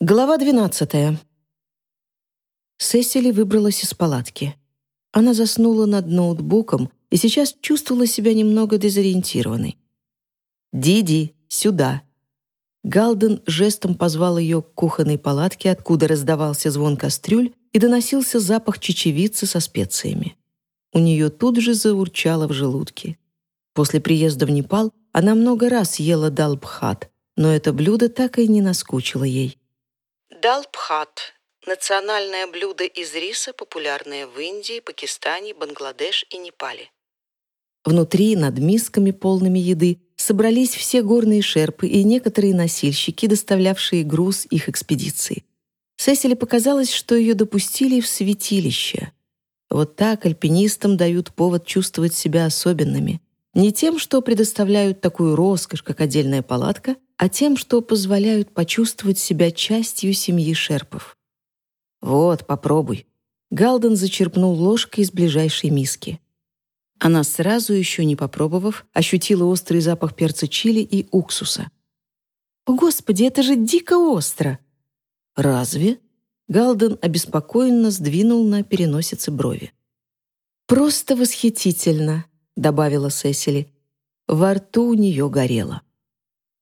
Глава 12. Сесили выбралась из палатки. Она заснула над ноутбуком и сейчас чувствовала себя немного дезориентированной. «Диди, сюда!» Галден жестом позвал ее к кухонной палатке, откуда раздавался звон кастрюль и доносился запах чечевицы со специями. У нее тут же заурчало в желудке. После приезда в Непал она много раз ела далбхат, но это блюдо так и не наскучило ей. Далбхат – национальное блюдо из риса, популярное в Индии, Пакистане, Бангладеш и Непале. Внутри, над мисками, полными еды, собрались все горные шерпы и некоторые носильщики, доставлявшие груз их экспедиции. Сесили показалось, что ее допустили в святилище. Вот так альпинистам дают повод чувствовать себя особенными. Не тем, что предоставляют такую роскошь, как отдельная палатка, а тем, что позволяют почувствовать себя частью семьи шерпов. «Вот, попробуй». Галден зачерпнул ложкой из ближайшей миски. Она сразу, еще не попробовав, ощутила острый запах перца чили и уксуса. «О, Господи, это же дико остро!» «Разве?» Галден обеспокоенно сдвинул на переносице брови. «Просто восхитительно», — добавила Сесили. Во рту у нее горело.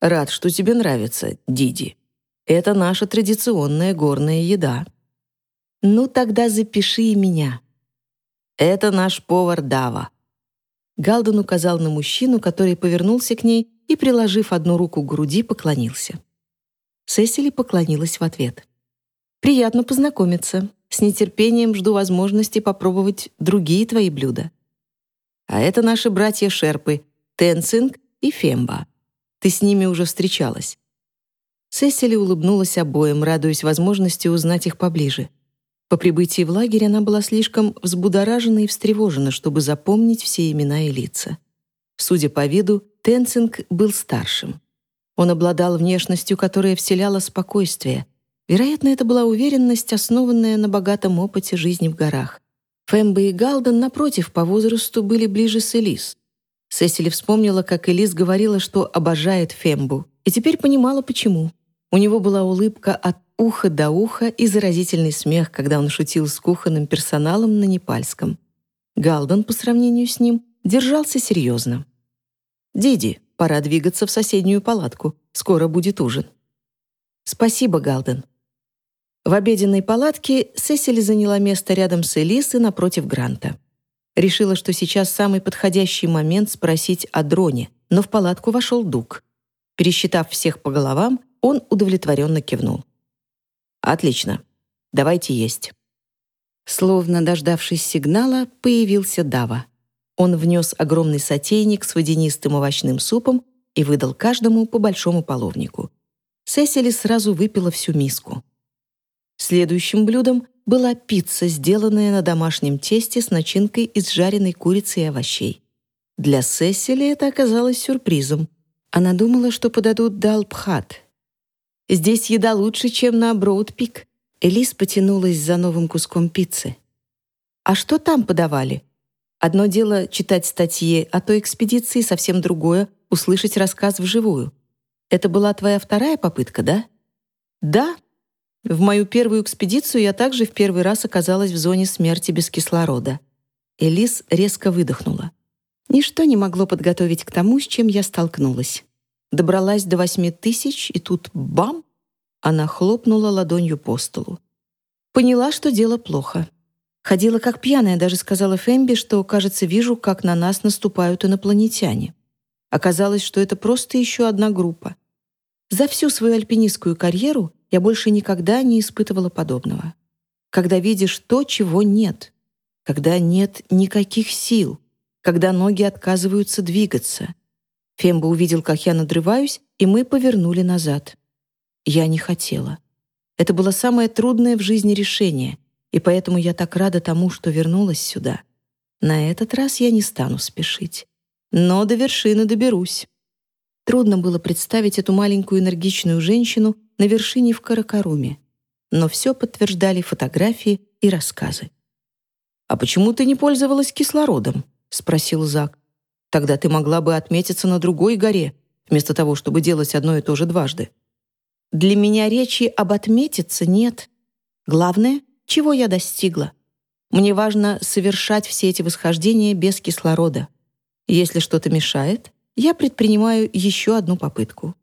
Рад, что тебе нравится, Диди. Это наша традиционная горная еда. Ну тогда запиши меня. Это наш повар Дава. Галден указал на мужчину, который повернулся к ней и, приложив одну руку к груди, поклонился. Сесили поклонилась в ответ. «Приятно познакомиться. С нетерпением жду возможности попробовать другие твои блюда. А это наши братья-шерпы Тенцинг и Фемба. Ты с ними уже встречалась». Сесили улыбнулась обоим, радуясь возможности узнать их поближе. По прибытии в лагерь она была слишком взбудоражена и встревожена, чтобы запомнить все имена и лица. Судя по виду, Тенцинг был старшим. Он обладал внешностью, которая вселяла спокойствие. Вероятно, это была уверенность, основанная на богатом опыте жизни в горах. Фэмбо и Галден, напротив, по возрасту были ближе с Элис. Сесили вспомнила, как Элис говорила, что обожает Фембу, и теперь понимала, почему. У него была улыбка от уха до уха и заразительный смех, когда он шутил с кухонным персоналом на непальском. Галден, по сравнению с ним, держался серьезно. «Диди, пора двигаться в соседнюю палатку. Скоро будет ужин». «Спасибо, Галден». В обеденной палатке Сесили заняла место рядом с Элис и напротив Гранта. Решила, что сейчас самый подходящий момент спросить о дроне, но в палатку вошел Дуг. Пересчитав всех по головам, он удовлетворенно кивнул. «Отлично. Давайте есть». Словно дождавшись сигнала, появился Дава. Он внес огромный сотейник с водянистым овощным супом и выдал каждому по большому половнику. Сесили сразу выпила всю миску. Следующим блюдом была пицца, сделанная на домашнем тесте с начинкой из жареной курицы и овощей. Для Сесили это оказалось сюрпризом. Она думала, что подадут далбхат. «Здесь еда лучше, чем на Броудпик». Элис потянулась за новым куском пиццы. «А что там подавали?» Одно дело читать статьи о той экспедиции, совсем другое — услышать рассказ вживую. Это была твоя вторая попытка, да? Да, в мою первую экспедицию я также в первый раз оказалась в зоне смерти без кислорода. Элис резко выдохнула. Ничто не могло подготовить к тому, с чем я столкнулась. Добралась до восьми тысяч, и тут бам! Она хлопнула ладонью по столу. Поняла, что дело плохо. Ходила как пьяная, даже сказала Фэмби, что, кажется, вижу, как на нас наступают инопланетяне. Оказалось, что это просто еще одна группа. За всю свою альпинистскую карьеру я больше никогда не испытывала подобного. Когда видишь то, чего нет, когда нет никаких сил, когда ноги отказываются двигаться. Фемба увидел, как я надрываюсь, и мы повернули назад. Я не хотела. Это было самое трудное в жизни решение, и поэтому я так рада тому, что вернулась сюда. На этот раз я не стану спешить. Но до вершины доберусь. Трудно было представить эту маленькую энергичную женщину на вершине в Каракаруме, но все подтверждали фотографии и рассказы. «А почему ты не пользовалась кислородом?» — спросил Зак. «Тогда ты могла бы отметиться на другой горе, вместо того, чтобы делать одно и то же дважды». Для меня речи об отметиться нет. Главное, чего я достигла. Мне важно совершать все эти восхождения без кислорода. Если что-то мешает, я предпринимаю еще одну попытку.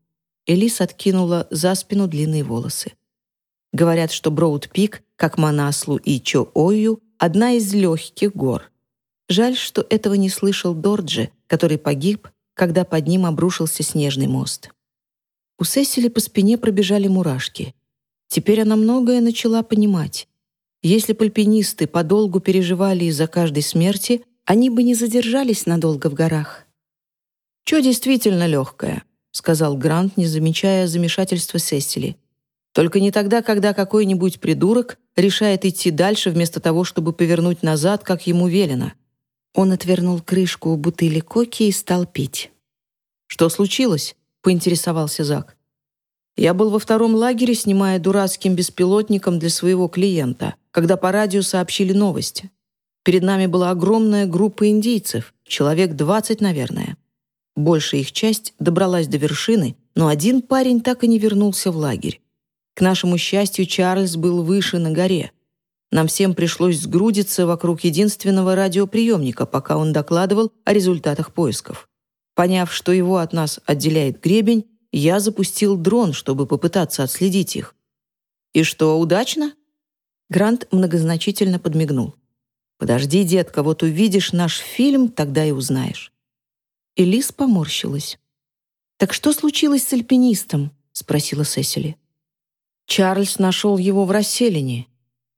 Элис откинула за спину длинные волосы. Говорят, что Броуд-Пик, как Манаслу и Чо-Ою, одна из легких гор. Жаль, что этого не слышал Дорджи, который погиб, когда под ним обрушился снежный мост. У Сесили по спине пробежали мурашки. Теперь она многое начала понимать. Если пальпинисты подолгу переживали из-за каждой смерти, они бы не задержались надолго в горах. «Чё действительно легкое», — сказал Грант, не замечая замешательства Сесили. «Только не тогда, когда какой-нибудь придурок решает идти дальше вместо того, чтобы повернуть назад, как ему велено». Он отвернул крышку бутыли коки и стал пить. «Что случилось?» — поинтересовался Зак. «Я был во втором лагере, снимая дурацким беспилотником для своего клиента, когда по радио сообщили новости. Перед нами была огромная группа индейцев, человек 20, наверное. Большая их часть добралась до вершины, но один парень так и не вернулся в лагерь. К нашему счастью, Чарльз был выше на горе. Нам всем пришлось сгрудиться вокруг единственного радиоприемника, пока он докладывал о результатах поисков. Поняв, что его от нас отделяет гребень, я запустил дрон, чтобы попытаться отследить их. «И что, удачно?» Грант многозначительно подмигнул. «Подожди, детка, вот увидишь наш фильм, тогда и узнаешь». Элис поморщилась. «Так что случилось с альпинистом?» — спросила Сесили. Чарльз нашел его в расселине.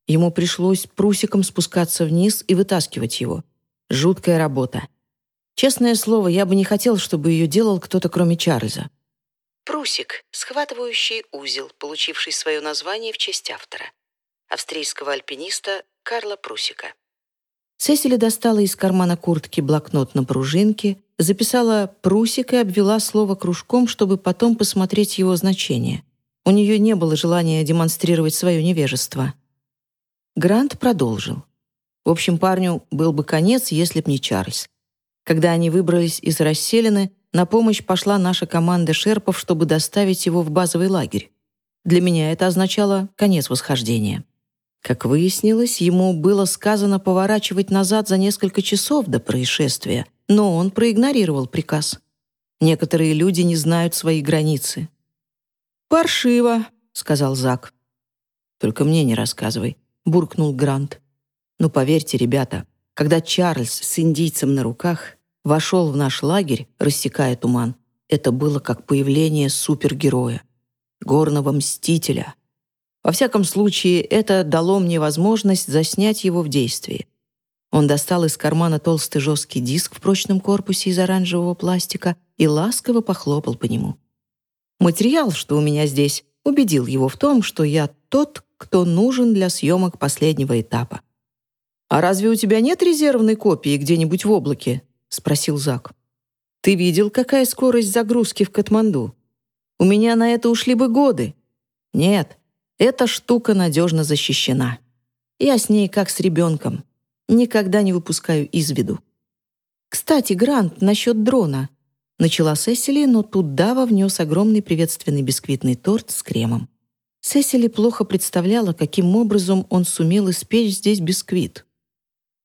Ему пришлось прусиком спускаться вниз и вытаскивать его. Жуткая работа. Честное слово, я бы не хотел, чтобы ее делал кто-то, кроме Чарльза. Прусик — схватывающий узел, получивший свое название в честь автора. Австрийского альпиниста Карла Прусика. Сесили достала из кармана куртки блокнот на пружинке, записала «прусик» и обвела слово кружком, чтобы потом посмотреть его значение. У нее не было желания демонстрировать свое невежество. Грант продолжил. В общем, парню был бы конец, если б не Чарльз. Когда они выбрались из расселины, на помощь пошла наша команда шерпов, чтобы доставить его в базовый лагерь. Для меня это означало конец восхождения. Как выяснилось, ему было сказано поворачивать назад за несколько часов до происшествия, но он проигнорировал приказ. Некоторые люди не знают свои границы. «Паршиво», — сказал Зак. «Только мне не рассказывай», — буркнул Грант. «Ну, поверьте, ребята, когда Чарльз с индийцем на руках вошел в наш лагерь, рассекая туман, это было как появление супергероя, горного мстителя. Во всяком случае, это дало мне возможность заснять его в действии. Он достал из кармана толстый жесткий диск в прочном корпусе из оранжевого пластика и ласково похлопал по нему. Материал, что у меня здесь, убедил его в том, что я тот, кто нужен для съемок последнего этапа. «А разве у тебя нет резервной копии где-нибудь в облаке?» — спросил Зак. «Ты видел, какая скорость загрузки в Катманду? У меня на это ушли бы годы. Нет, эта штука надежно защищена. Я с ней как с ребенком. Никогда не выпускаю из виду. Кстати, Грант, насчет дрона. Начала Сесили, но тут Дава внес огромный приветственный бисквитный торт с кремом. Сесили плохо представляла, каким образом он сумел испечь здесь бисквит.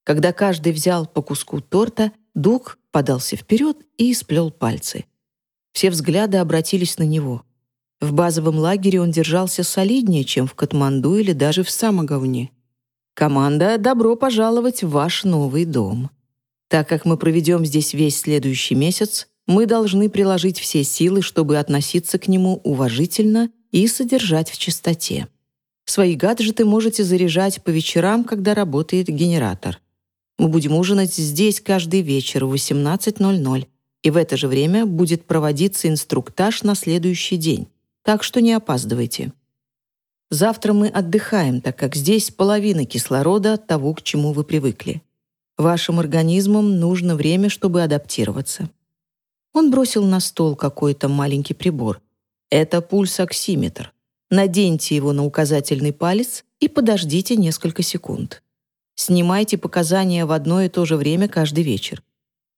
Когда каждый взял по куску торта, Дуг подался вперед и сплел пальцы. Все взгляды обратились на него. В базовом лагере он держался солиднее, чем в Катманду или даже в Самоговне. «Команда, добро пожаловать в ваш новый дом. Так как мы проведем здесь весь следующий месяц, мы должны приложить все силы, чтобы относиться к нему уважительно и содержать в чистоте. Свои гаджеты можете заряжать по вечерам, когда работает генератор. Мы будем ужинать здесь каждый вечер в 18.00, и в это же время будет проводиться инструктаж на следующий день, так что не опаздывайте. Завтра мы отдыхаем, так как здесь половина кислорода от того, к чему вы привыкли. Вашим организмам нужно время, чтобы адаптироваться. Он бросил на стол какой-то маленький прибор. Это пульсоксиметр. Наденьте его на указательный палец и подождите несколько секунд. Снимайте показания в одно и то же время каждый вечер.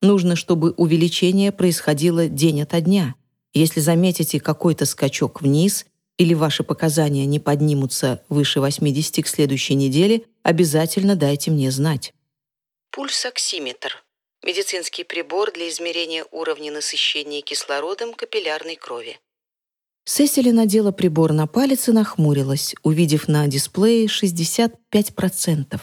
Нужно, чтобы увеличение происходило день ото дня. Если заметите какой-то скачок вниз или ваши показания не поднимутся выше 80 к следующей неделе, обязательно дайте мне знать. Пульсоксиметр. Медицинский прибор для измерения уровня насыщения кислородом капиллярной крови. Сесили надела прибор на палец и нахмурилась, увидев на дисплее 65%.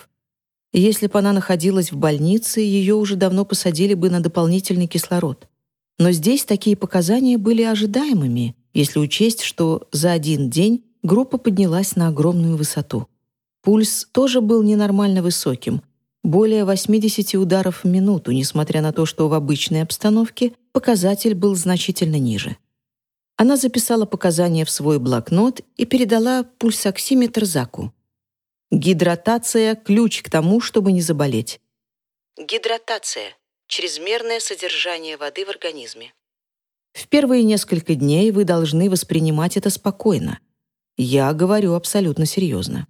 Если бы она находилась в больнице, ее уже давно посадили бы на дополнительный кислород. Но здесь такие показания были ожидаемыми, если учесть, что за один день группа поднялась на огромную высоту. Пульс тоже был ненормально высоким, более 80 ударов в минуту, несмотря на то, что в обычной обстановке показатель был значительно ниже. Она записала показания в свой блокнот и передала пульсоксиметр Заку. Гидратация — ключ к тому, чтобы не заболеть. Гидратация – чрезмерное содержание воды в организме. В первые несколько дней вы должны воспринимать это спокойно. Я говорю абсолютно серьезно.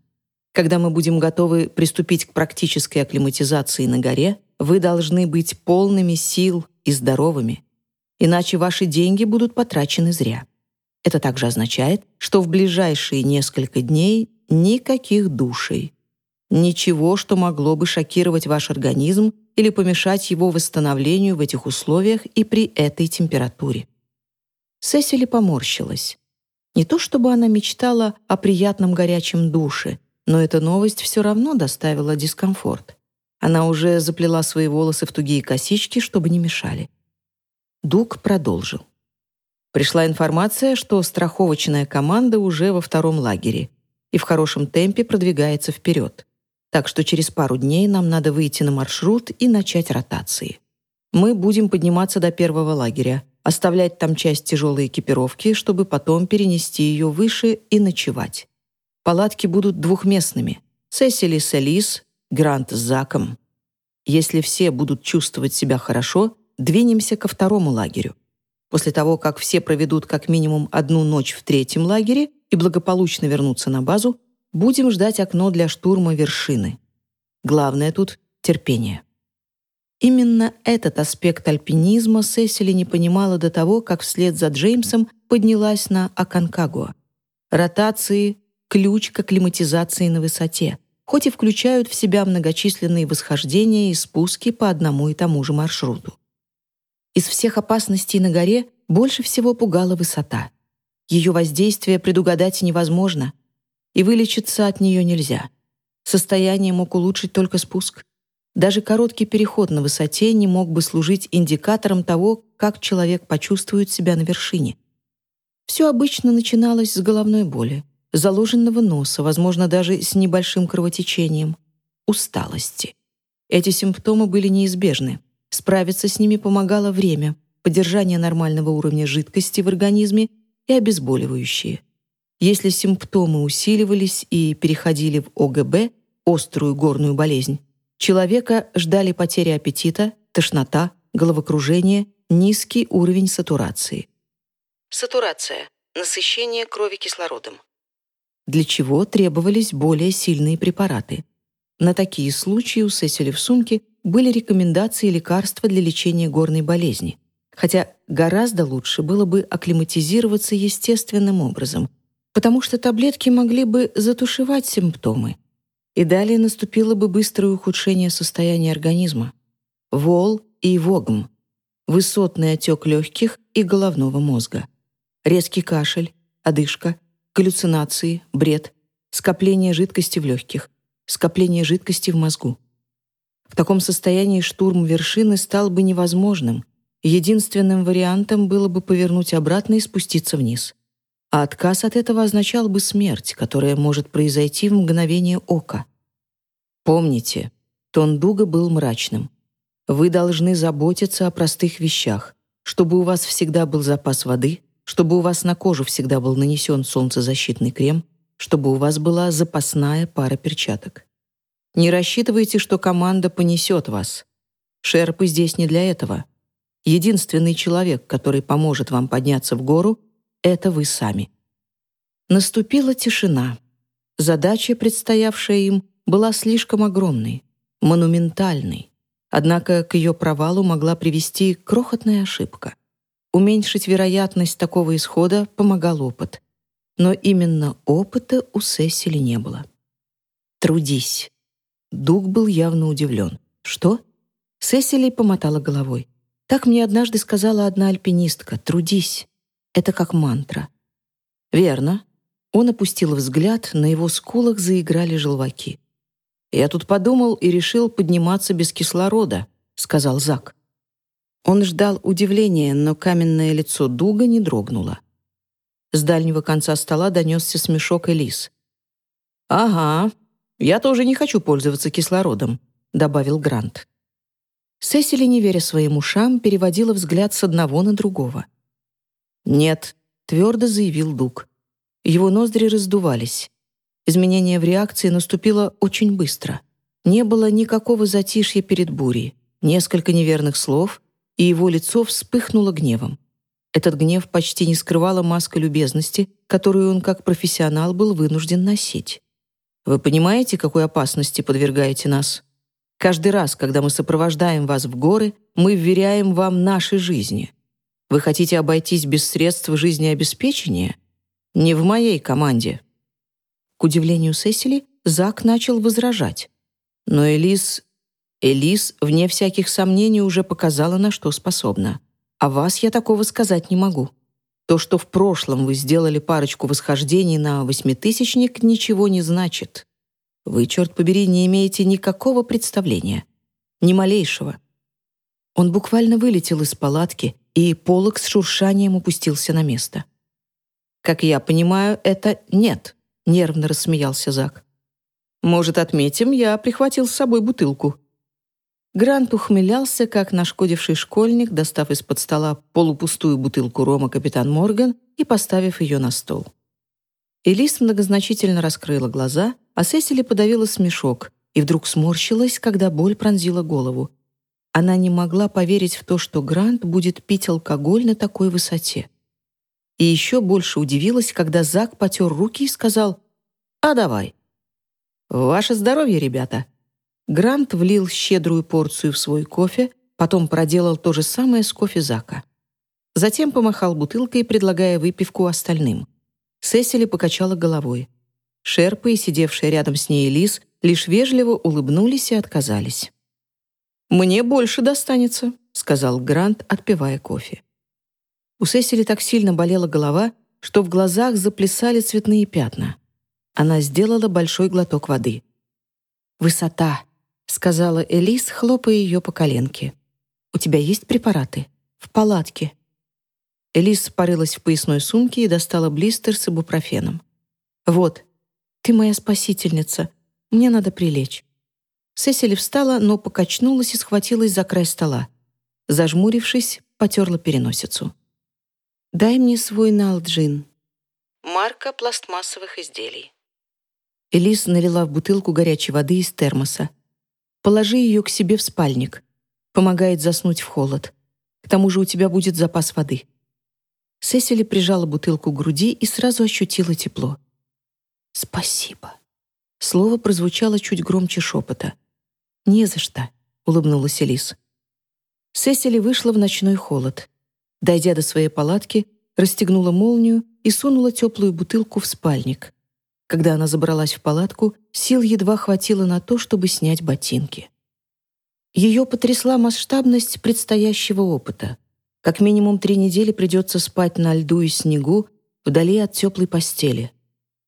Когда мы будем готовы приступить к практической акклиматизации на горе, вы должны быть полными сил и здоровыми иначе ваши деньги будут потрачены зря. Это также означает, что в ближайшие несколько дней никаких душей. Ничего, что могло бы шокировать ваш организм или помешать его восстановлению в этих условиях и при этой температуре. Сесили поморщилась. Не то чтобы она мечтала о приятном горячем душе, но эта новость все равно доставила дискомфорт. Она уже заплела свои волосы в тугие косички, чтобы не мешали. Дуг продолжил. Пришла информация, что страховочная команда уже во втором лагере и в хорошем темпе продвигается вперед. Так что через пару дней нам надо выйти на маршрут и начать ротации. Мы будем подниматься до первого лагеря, оставлять там часть тяжелой экипировки, чтобы потом перенести ее выше и ночевать. Палатки будут двухместными. Сесили с Элис, Грант с Заком. Если все будут чувствовать себя хорошо, двинемся ко второму лагерю. После того, как все проведут как минимум одну ночь в третьем лагере и благополучно вернутся на базу, будем ждать окно для штурма вершины. Главное тут — терпение. Именно этот аспект альпинизма Сесили не понимала до того, как вслед за Джеймсом поднялась на Аконкагуа. Ротации — ключ к акклиматизации на высоте, хоть и включают в себя многочисленные восхождения и спуски по одному и тому же маршруту. Из всех опасностей на горе больше всего пугала высота. Ее воздействие предугадать невозможно, и вылечиться от нее нельзя. Состояние мог улучшить только спуск. Даже короткий переход на высоте не мог бы служить индикатором того, как человек почувствует себя на вершине. Все обычно начиналось с головной боли, заложенного носа, возможно, даже с небольшим кровотечением, усталости. Эти симптомы были неизбежны. Справиться с ними помогало время, поддержание нормального уровня жидкости в организме и обезболивающие. Если симптомы усиливались и переходили в ОГБ, острую горную болезнь, человека ждали потери аппетита, тошнота, головокружение, низкий уровень сатурации. Сатурация – насыщение крови кислородом. Для чего требовались более сильные препараты. На такие случаи у Сесили в сумке были рекомендации лекарства для лечения горной болезни, хотя гораздо лучше было бы акклиматизироваться естественным образом, потому что таблетки могли бы затушевать симптомы, и далее наступило бы быстрое ухудшение состояния организма. Вол и вогм, высотный отек легких и головного мозга, резкий кашель, одышка, галлюцинации, бред, скопление жидкости в легких, скопление жидкости в мозгу. В таком состоянии штурм вершины стал бы невозможным. Единственным вариантом было бы повернуть обратно и спуститься вниз. А отказ от этого означал бы смерть, которая может произойти в мгновение ока. Помните, тон Дуга был мрачным. Вы должны заботиться о простых вещах, чтобы у вас всегда был запас воды, чтобы у вас на кожу всегда был нанесен солнцезащитный крем, чтобы у вас была запасная пара перчаток. Не рассчитывайте, что команда понесет вас. Шерпы здесь не для этого. Единственный человек, который поможет вам подняться в гору, это вы сами. Наступила тишина. Задача, предстоявшая им, была слишком огромной, монументальной. Однако к ее провалу могла привести крохотная ошибка. Уменьшить вероятность такого исхода помогал опыт. но именно опыта у Сесили не было. «Трудись». Дуг был явно удивлен. «Что?» Сесили помотала головой. «Так мне однажды сказала одна альпинистка. Трудись. Это как мантра». «Верно». Он опустил взгляд, на его скулах заиграли желваки. «Я тут подумал и решил подниматься без кислорода», — сказал Зак. Он ждал удивления, но каменное лицо Дуга не дрогнуло. С дальнего конца стола донесся смешок Элис. «Ага, я тоже не хочу пользоваться кислородом», — добавил Грант. Сесили, не веря своим ушам, переводила взгляд с одного на другого. «Нет», — твердо заявил Дуг. Его ноздри раздувались. Изменение в реакции наступило очень быстро. Не было никакого затишья перед бурей, несколько неверных слов, и его лицо вспыхнуло гневом. Этот гнев почти не скрывала маска любезности, которую он как профессионал был вынужден носить. «Вы понимаете, какой опасности подвергаете нас? Каждый раз, когда мы сопровождаем вас в горы, мы вверяем вам наши жизни. Вы хотите обойтись без средств жизнеобеспечения? Не в моей команде». К удивлению Сесили, Зак начал возражать. Но Элис... Элис, вне всяких сомнений, уже показала, на что способна. О вас я такого сказать не могу. То, что в прошлом вы сделали парочку восхождений на восьмитысячник, ничего не значит. Вы, черт побери, не имеете никакого представления. Ни малейшего. Он буквально вылетел из палатки, и полог с шуршанием упустился на место. «Как я понимаю, это нет», — нервно рассмеялся Зак. «Может, отметим, я прихватил с собой бутылку», Грант ухмылялся, как нашкодивший школьник, достав из-под стола полупустую бутылку рома «Капитан Морган» и поставив ее на стол. Элис многозначительно раскрыла глаза, а Сесили подавила смешок и вдруг сморщилась, когда боль пронзила голову. Она не могла поверить в то, что Грант будет пить алкоголь на такой высоте. И еще больше удивилась, когда Зак потер руки и сказал «А давай». «Ваше здоровье, ребята!» Грант влил щедрую порцию в свой кофе, потом проделал то же самое с кофе Зака. Затем помахал бутылкой, предлагая выпивку остальным. Сесили покачала головой. Шерпы и сидевшая рядом с ней Лис лишь вежливо улыбнулись и отказались. «Мне больше достанется», — сказал Грант, отпивая кофе. У Сесили так сильно болела голова, что в глазах заплясали цветные пятна. Она сделала большой глоток воды. «Высота», — сказала Элис, хлопая ее по коленке. «У тебя есть препараты? В палатке». Элис порылась в поясной сумке и достала блистер с ибупрофеном. «Вот, ты моя спасительница. Мне надо прилечь». Сесили встала, но покачнулась и схватилась за край стола. Зажмурившись, потерла переносицу. «Дай мне свой налджин». Марка пластмассовых изделий. Элис налила в бутылку горячей воды из термоса. Положи ее к себе в спальник. Помогает заснуть в холод. К тому же у тебя будет запас воды». Сесили прижала бутылку к груди и сразу ощутила тепло. «Спасибо». Слово прозвучало чуть громче шепота. «Не за что», — улыбнулась Элис. Сесили вышла в ночной холод. Дойдя до своей палатки, расстегнула молнию и сунула теплую бутылку в спальник. Когда она забралась в палатку, сил едва хватило на то, чтобы снять ботинки. Ее потрясла масштабность предстоящего опыта. Как минимум три недели придется спать на льду и снегу, вдали от теплой постели.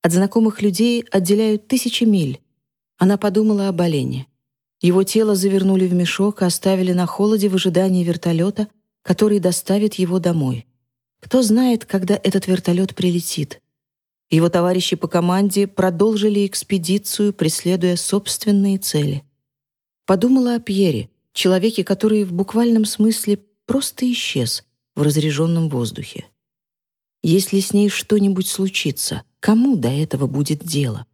От знакомых людей отделяют тысячи миль. Она подумала об олене. Его тело завернули в мешок и оставили на холоде в ожидании вертолета, который доставит его домой. Кто знает, когда этот вертолет прилетит. Его товарищи по команде продолжили экспедицию, преследуя собственные цели. Подумала о Пьере, человеке, который в буквальном смысле просто исчез в разреженном воздухе. Если с ней что-нибудь случится, кому до этого будет дело?